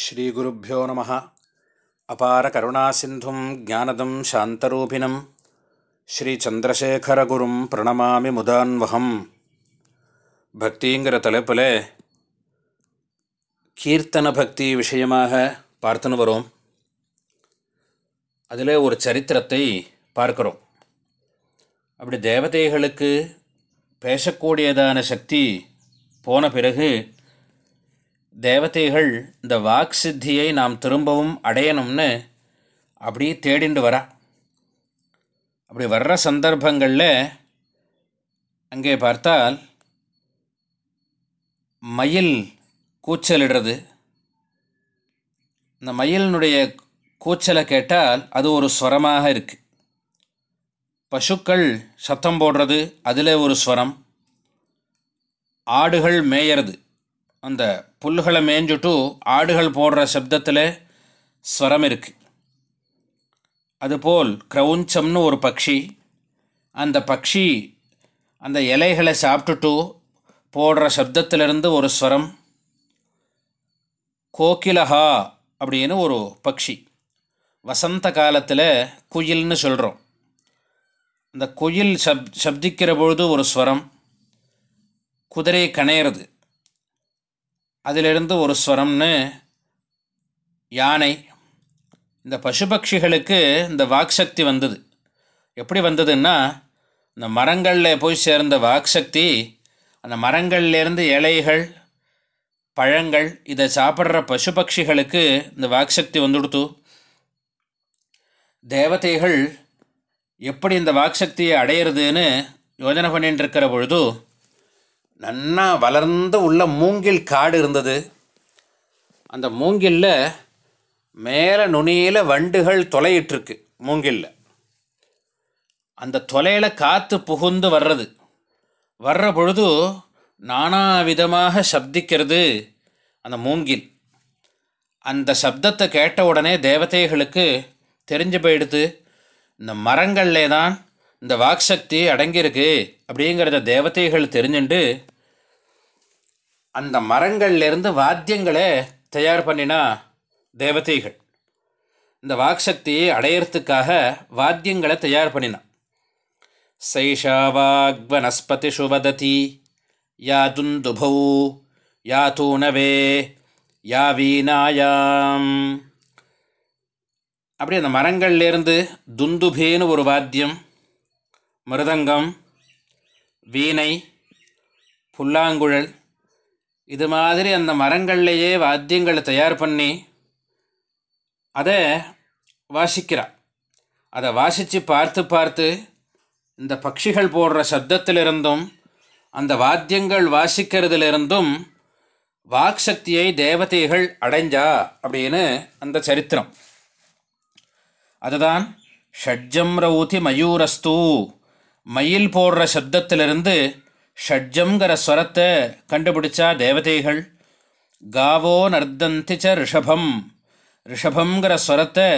ஸ்ரீகுருப்போ நம. அபார கருணாசிந்தும் ஜானதம் சாந்தரூபிணம். ஸ்ரீச்சந்திரசேகரகுரும் பிரணமாமி முதான்வகம். பக்திங்கிற தலைப்பில் கீர்த்தன பக்தி விஷயமாக பார்த்துன்னு வரோம். அதில் ஒரு சரித்திரத்தை பார்க்குறோம். அப்படி தேவதைகளுக்கு பேசக்கூடியதான சக்தி போன பிறகு தேவதைகள் இந்த வாக் சித்தியை நாம் திரும்பவும் அடையணும்னு அப்படி தேடிண்டு வரா. அப்படி வர்ற சந்தர்ப்பங்களில் அங்கே பார்த்தால் மயில் கூச்சலிடுறது. இந்த மயிலினுடைய கூச்சலை கேட்டால் அது ஒரு ஸ்வரமாக இருக்குது பசுக்கள் சத்தம் போடுறது அதில் ஒரு ஸ்வரம். ஆடுகள் மேயறது. அந்த புல்களை மேய்ஞ்சுட்டு ஆடுகள் போடுற சப்தத்தில் ஸ்வரம் இருக்குது அதுபோல் க்ரௌஞ்சம்னு ஒரு பக்ஷி அந்த பக்ஷி அந்த இலைகளை சாப்பிட்டுட்டு போடுற சப்தத்திலிருந்து ஒரு ஸ்வரம் கோகிலஹா அப்படின்னு ஒரு பக்ஷி. வசந்த காலத்தில் குயில்னு சொல்கிறோம் அந்த குயில் சப் சப்திக்கிற பொழுது ஒரு ஸ்வரம் குதிரையை கணையிறது. அதிலிருந்து ஒரு ஸ்வரம்னு யானை இந்த பசுபக்ஷிகளுக்கு இந்த வாக்சக்தி வந்தது. எப்படி வந்ததுன்னா இந்த மரங்களில் போய் சேர்ந்த வாக்சக்தி அந்த மரங்கள்லேருந்து இலைகள் பழங்கள் இதை சாப்பிட்ற பசுபக்ஷிகளுக்கு இந்த வாக்சக்தி வந்துடுத்து. தேவதைகள் எப்படி இந்த வாக்சக்தியை அடையிறதுன்னு யோஜனை பண்ணிட்டு இருக்கிற பொழுது நன்னா வளர்ந்து உள்ள மூங்கில் காடு இருந்தது. அந்த மூங்கிலில் மேலே நுனியில் வண்டுகள் தொலையிட்டுருக்கு மூங்கிலில். அந்த தொலையில் காற்று புகுந்து வர்றது. வர்ற பொழுது நானா விதமாக சப்திக்கிறது அந்த மூங்கில். அந்த சப்தத்தை கேட்ட உடனே தேவதைகளுக்கு தெரிஞ்சு போயிடுது. இந்த மரங்கள்லே தான் இந்த வாக்சக்தி அடங்கியிருக்கு அப்படிங்கிறத தேவதைகள் தெரிஞ்சுண்டு அந்த மரங்கள்லேருந்து வாத்தியங்களை தயார் பண்ணினா தேவதைகள். இந்த வாக்சக்தியை அடையிறதுக்காக வாத்தியங்களை தயார் பண்ணினான் சைஷா வாக்வனஸ்பதிஷு வததி யா துந்துபௌ யா தூணவே யா வீணாயாம். அப்படி அந்த மரங்கள்லேருந்து துந்துபேன்னு ஒரு வாத்தியம் மிருதங்கம் வீணை புல்லாங்குழல் இது மாதிரி அந்த மரங்கள்லேயே வாத்தியங்களை தயார் பண்ணி அதை வாசிக்கிறான் அதை வாசித்து பார்த்து பார்த்து இந்த பட்சிகள் போடுற சப்தத்திலிருந்தும் அந்த வாத்தியங்கள் வாசிக்கிறதுலிருந்தும் வாக்சக்தியை தேவதைகள் அடைஞ்சா அப்படின்னு அந்த சரித்திரம். அதுதான் ஷட்ஜம் ரவுதி மயூரஸ்து. மயில் போடுற சப்தத்திலிருந்து ஷட்ஜங்கிற ஸ்வரத்தை கண்டுபிடிச்சா தேவதைகள் காவோ நர்தந்தி ச ரிஷபம் ரிஷபங்கிற ஸ்வரத்தை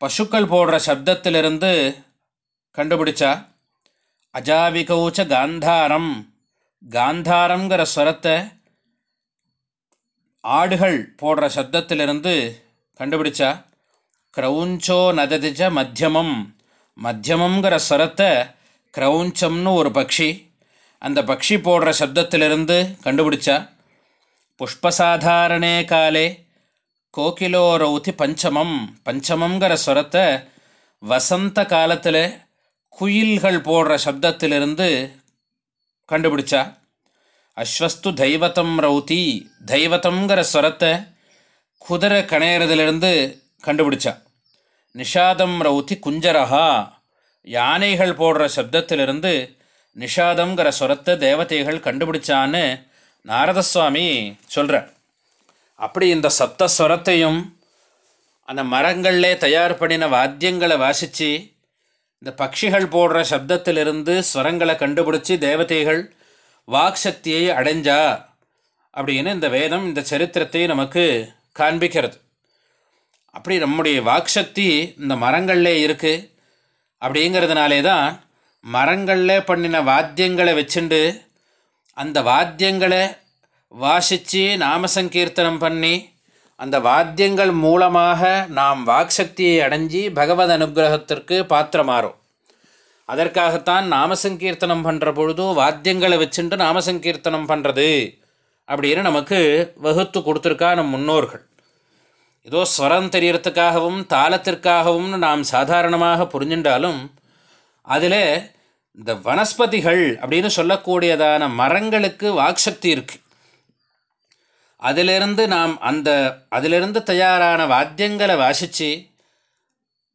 பசுக்கள் போடுற சப்தத்திலிருந்து கண்டுபிடிச்சா। அஜாவிகௌச்ச காந்தாரம்। காந்தாரங்கிற ஸ்வரத்தை ஆடுகள் போடுற சப்தத்திலிருந்து கண்டுபிடிச்சா। க்ரௌஞ்சோ நததிஜ மத்தியமம்। மத்தியமங்கிற ஸ்வரத்தை க்ரௌஞ்சம்னு ஒரு பக்ஷி. அந்த பக்ஷி போடுற சப்தத்திலிருந்து கண்டுபிடிச்சா புஷ்பசாதாரணே காலே கோகிலோ ரவுதி பஞ்சமம் பஞ்சமங்கிற ஸ்வரத்தை வசந்த காலத்தில் குயில்கள் போடுற சப்தத்திலிருந்து கண்டுபிடிச்சா அஸ்வஸ்து தெய்வத்தம் ரௌதி தெய்வத்தங்கிற ஸ்வரத்தை குதிரை கணையிறதுலேருந்து கண்டுபிடிச்சா நிஷாதம் ரவுதி குஞ்சரஹா யானைகள் போடுற சப்தத்திலிருந்து நிஷாதங்கிற சொரத்தை தேவதைகள் கண்டுபிடிச்சான்னு நாரதசுவாமி சொல்கிறார் அப்படி இந்த சப்த சுரத்தையும் அந்த மரங்களிலே தயார் பண்ணின வாத்தியங்களை வாசித்து இந்த பட்சிகள் போடுற சப்தத்திலிருந்து ஸ்வரங்களை கண்டுபிடிச்சி தேவதைகள் வாக் சக்தியை அடைஞ்சா அப்படின்னு இந்த வேதம் இந்த சரித்திரத்தை நமக்கு காண்பிக்கிறது. அப்படி நம்முடைய வாக்சக்தி இந்த மரங்கள்லே இருக்குது அப்படிங்கிறதுனாலே தான் மரங்களில் பண்ணின வாத்தியங்களை வச்சுண்டு அந்த வாத்தியங்களை வாசித்து நாமசங்கீர்த்தனம் பண்ணி அந்த வாத்தியங்கள் மூலமாக நாம் வாக்சக்தியை அடைஞ்சி பகவத் அனுகிரகத்திற்கு பாத்திரமாறும். அதற்காகத்தான் நாமசங்கீர்த்தனம் பண்ணுற பொழுதும் வாத்தியங்களை வச்சுட்டு நாமசங்கீர்த்தனம் பண்ணுறது அப்படின்னு நமக்கு வகுத்து கொடுத்துருக்கா நம் முன்னோர்கள். ஏதோ ஸ்வரம் தெரியறதுக்காகவும் தாளத்திற்காகவும் நாம் சாதாரணமாக புரிஞ்சின்றாலும் அதில் இந்த வனஸ்பதிகள் அப்படின்னு சொல்லக்கூடியதான மரங்களுக்கு வாக்சக்தி இருக்குது அதிலிருந்து நாம் அந்த அதிலிருந்து தயாரான வாத்தியங்களை வாசித்து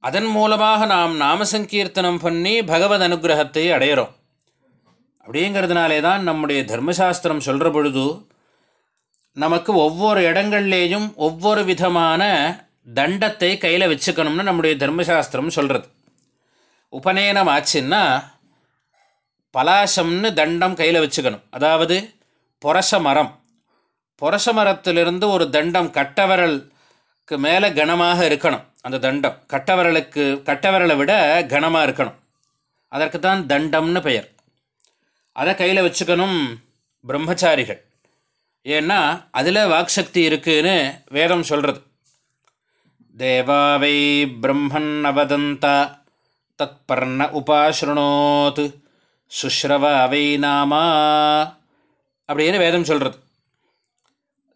அதன் மூலமாக நாம் நாமசங்கீர்த்தனம் பண்ணி பகவத் அனுகிரகத்தை அடையிறோம். அப்படிங்கிறதுனாலே தான் நம்முடைய தர்மசாஸ்திரம் சொல்கிற பொழுது நமக்கு ஒவ்வொரு இடங்கள்லேயும் ஒவ்வொரு விதமான தண்டத்தை கையில் வச்சுக்கணும்னு நம்முடைய தர்மசாஸ்திரம் சொல்கிறது உபநயனம் ஆச்சுன்னா பலாசம்னு தண்டம் கையில் வச்சுக்கணும். அதாவது பொரச மரம். பொரச மரத்திலிருந்து ஒரு தண்டம் கட்டவரலுக்கு மேலே கனமாக இருக்கணும். அந்த தண்டம் கட்டவரலுக்கு கட்டவரலை விட கனமாக இருக்கணும். அதற்கு தான் தண்டம்னு பெயர். அதை கையில் வச்சுக்கணும் பிரம்மச்சாரிகள். ஏன்னா அதில் வாக்சக்தி இருக்குதுன்னு வேதம் சொல்கிறது தேவாவை பிரம்மன் அவதந்தா தத் பர்ண உபாஸ்ருணோத் சுஷ்ரவ அவை நாமா அப்படின்னு வேதம் சொல்கிறது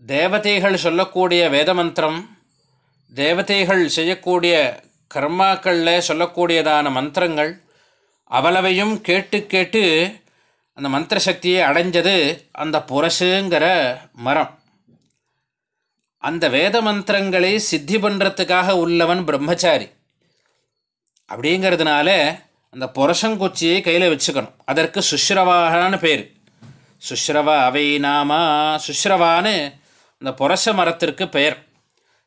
தேவதைகள் சொல்லக்கூடிய வேத மந்திரம் தேவதைகள் செய்யக்கூடிய கர்மாக்களில் சொல்லக்கூடியதான மந்திரங்கள் அவ்வளவையும் கேட்டு கேட்டு அந்த மந்திர சக்தியை அடைஞ்சது அந்த புரசுங்கிற மரம். அந்த வேத மந்திரங்களை சித்தி பண்ணுறதுக்காக உள்ளவன் பிரம்மச்சாரி. அப்படிங்கிறதுனால அந்த புரசங்குச்சியை கையில் வச்சுக்கணும். அதற்கு சுஷ்ரவாகான்னு பேர். சுஷ்ரவா அவை நாமா சுஷ்ரவான்னு அந்த புரச மரத்திற்கு பெயர்.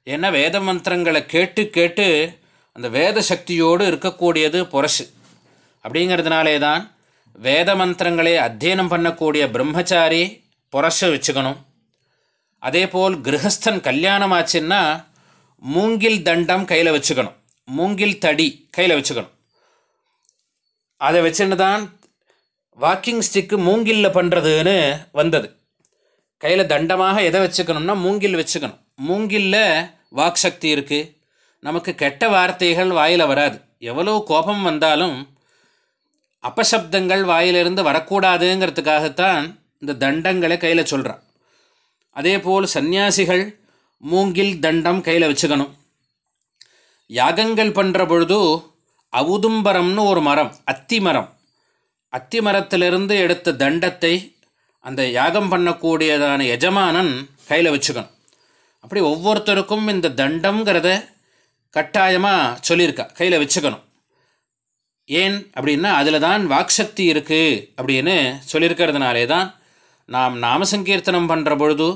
ஏன்னா வேத மந்திரங்களை கேட்டு கேட்டு அந்த வேத சக்தியோடு இருக்கக்கூடியது புரசு. அப்படிங்கிறதுனாலே தான் வேத மந்திரங்களை அத்தியனம் பண்ணக்கூடிய பிரம்மச்சாரி புரஷ வச்சுக்கணும். அதே போல் கிரகஸ்தன் கல்யாணம் ஆச்சுன்னா மூங்கில் தண்டம் கையில் வச்சுக்கணும். மூங்கில் தடி கையில் வச்சுக்கணும். அதை வச்சுன்னு தான் வாக்கிங் ஸ்டிக்கு மூங்கிலில் பண்ணுறதுன்னு வந்தது. கையில் தண்டமாக எதை வச்சுக்கணும்னா மூங்கில் வச்சுக்கணும். மூங்கிலில் வாக் சக்தி இருக்குது நமக்கு கெட்ட வார்த்தைகள் வாயில் வராது. எவ்வளோ கோபம் வந்தாலும் அபசப்தங்கள் வாயிலிருந்து வரக்கூடாதுங்கிறதுக்காகத்தான் இந்த தண்டங்களை கையில் சொல்கிறான் அதே போல் சந்நியாசிகள் மூங்கில் தண்டம் கையில் வச்சுக்கணும். யாகங்கள் பண்ணுற பொழுது அவுதும்பரம்னு ஒரு மரம் அத்தி மரம். அத்தி மரத்திலிருந்து எடுத்த தண்டத்தை அந்த யாகம் பண்ணக்கூடியதான எஜமானன் கையில் வச்சுக்கணும். அப்படி ஒவ்வொருத்தருக்கும் இந்த தண்டங்கிறத கட்டாயமாக சொல்லியிருக்கா கையில் வச்சுக்கணும். ஏன் அப்படின்னா அதில் தான் வாக்சக்தி இருக்குது அப்படின்னு சொல்லியிருக்கிறதுனாலே தான் நாம் நாமசங்கீர்த்தனம் பண்ணுற பொழுது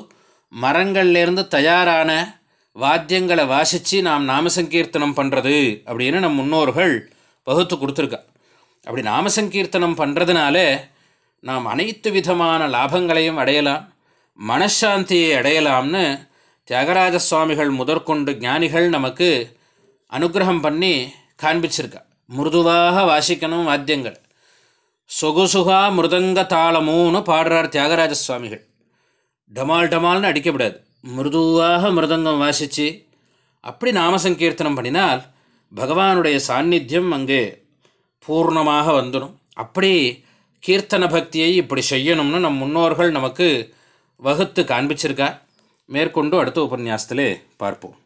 மரங்கள்லேருந்து தயாரான வாத்தியங்களை வாசித்து நாம் நாமசங்கீர்த்தனம் பண்ணுறது அப்படின்னு நம் முன்னோர்கள் வகுத்து கொடுத்துருக்கா. அப்படி நாமசங்கீர்த்தனம் பண்ணுறதுனால நாம் அனைத்து விதமான லாபங்களையும் அடையலாம் மனசாந்தியை அடையலாம்னு தியாகராஜ சுவாமிகள் முதற்கொண்டு ஞானிகள் நமக்கு அனுகிரகம் பண்ணி காண்பிச்சிருக்கா. மிருதுவாக வாசிக்கணும் வாத்தியங்கள். சொகுசுகா மிருதங்க தாளமோன்னு பாடுறார் தியாகராஜ சுவாமிகள் டமால் டமால்னு அடிக்கப்படாது. மிருதுவாக மிருதங்கம் வாசித்து அப்படி நாமசங்கீர்த்தனம் பண்ணினால் பகவானுடைய சாநித்தியம் அங்கே பூர்ணமாக வந்துடும். அப்படி கீர்த்தன பக்தியை இப்படி செய்யணும்னு நம் முன்னோர்கள் நமக்கு வகுத்து காண்பிச்சிருக்கா மேற்கொண்டு அடுத்த உபன்யாசத்திலே பார்ப்போம்.